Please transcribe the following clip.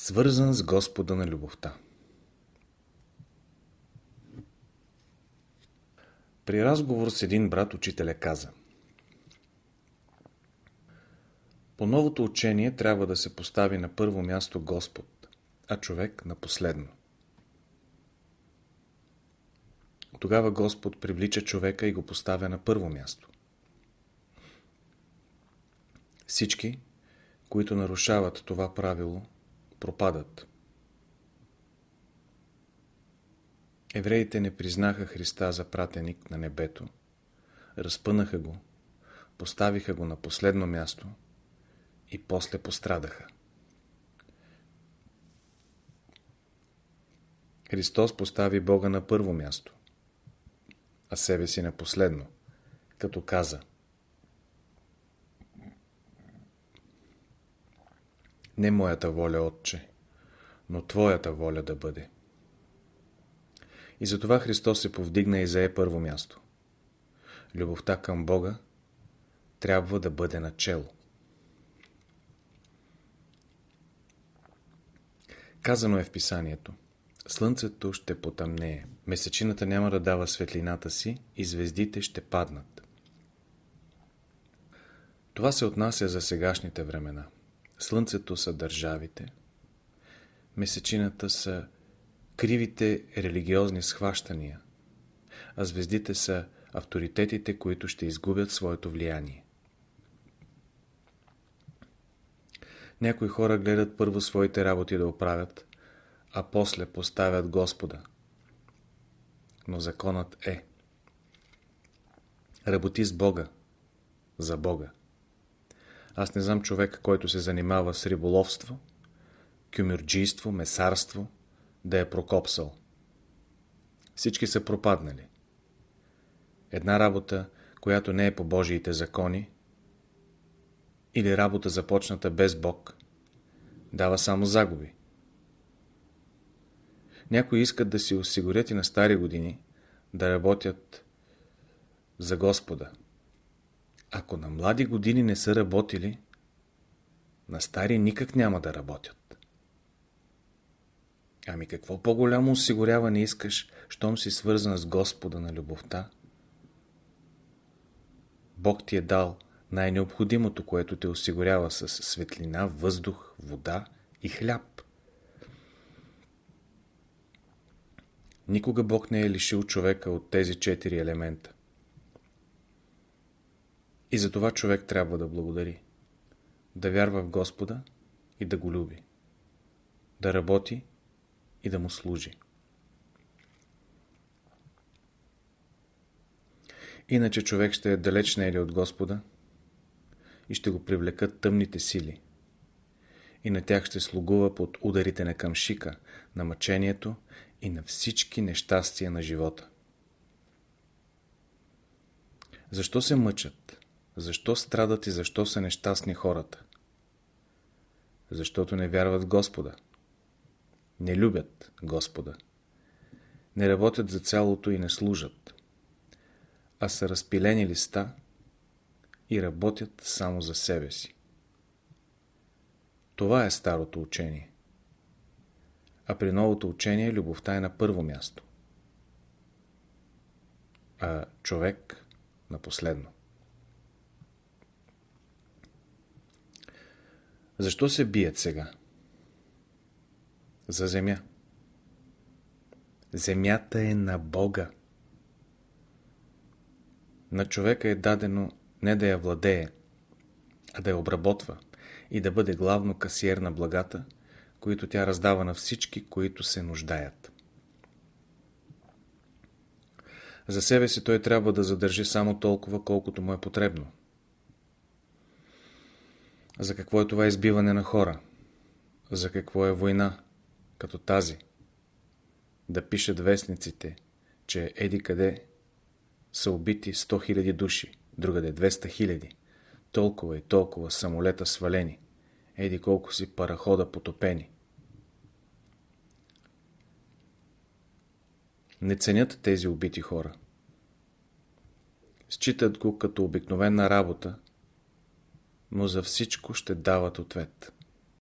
Свързан с Господа на любовта. При разговор с един брат учителя каза По новото учение трябва да се постави на първо място Господ, а човек на последно. Тогава Господ привлича човека и го поставя на първо място. Всички, които нарушават това правило, пропадат. Евреите не признаха Христа за пратеник на небето, разпънаха го, поставиха го на последно място и после пострадаха. Христос постави Бога на първо място, а себе си на последно, като каза Не моята воля, Отче, но Твоята воля да бъде. И затова Христос се повдигна и зае първо място. Любовта към Бога трябва да бъде начало. Казано е в писанието. Слънцето ще потъмнее, месечината няма да дава светлината си и звездите ще паднат. Това се отнася за сегашните времена. Слънцето са държавите, месечината са кривите религиозни схващания, а звездите са авторитетите, които ще изгубят своето влияние. Някои хора гледат първо своите работи да оправят, а после поставят Господа. Но законът е Работи с Бога, за Бога. Аз не знам човек, който се занимава с риболовство, кюмюрджийство, месарство, да е прокопсал. Всички са пропаднали. Една работа, която не е по Божиите закони, или работа започната без Бог, дава само загуби. Някои искат да си осигурят и на стари години да работят за Господа. Ако на млади години не са работили, на стари никак няма да работят. Ами какво по-голямо осигуряване искаш, щом си свързан с Господа на любовта? Бог ти е дал най-необходимото, което те осигурява с светлина, въздух, вода и хляб. Никога Бог не е лишил човека от тези четири елемента. И за това човек трябва да благодари. Да вярва в Господа и да го люби. Да работи и да му служи. Иначе човек ще е далеч не от Господа и ще го привлекат тъмните сили. И на тях ще слугува под ударите на камшика, на мъчението и на всички нещастия на живота. Защо се мъчат? Защо страдат и защо са нещастни хората? Защото не вярват в Господа. Не любят Господа. Не работят за цялото и не служат. А са разпилени листа и работят само за себе си. Това е старото учение. А при новото учение любовта е на първо място. А човек на последно. Защо се бият сега? За земя. Земята е на Бога. На човека е дадено не да я владее, а да я обработва и да бъде главно касиер на благата, които тя раздава на всички, които се нуждаят. За себе си той трябва да задържи само толкова, колкото му е потребно. За какво е това избиване на хора? За какво е война, като тази? Да пишат вестниците, че еди къде са убити 100 000 души, другаде 200 000, толкова и толкова самолета свалени, еди колко си парахода потопени. Не ценят тези убити хора. Считат го като обикновена работа, но за всичко ще дават ответ.